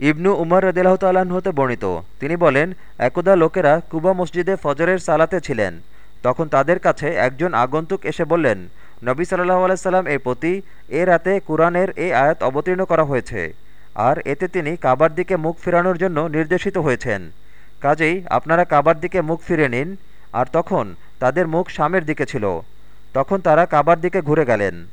ইবনু উমর রদিল্লাহ তাল্লাহ্ন হতে বর্ণিত। তিনি বলেন, একদা লোকেরা কুবা মসজিদে ফজরের সালাতে ছিলেন। তখন তাদের কাছে একজন আগন্তুক এসে বললেন, নবী সাল্লাহ আলাইসাল্লাম এর প্রতি এ রাতে কুরআনের এই আয়াত অবতীর্ণ করা হয়েছে। আর এতে তিনি কাবার দিকে মুখ ফেরানোর জন্য নির্দেশিত হয়েছেন। কাজেই আপনারা কাবার দিকে মুখ ফিরে নিন। আর তখন তাদের মুখ সামের দিকে ছিল। তখন তারা কাবার দিকে ঘুরে গেলেন।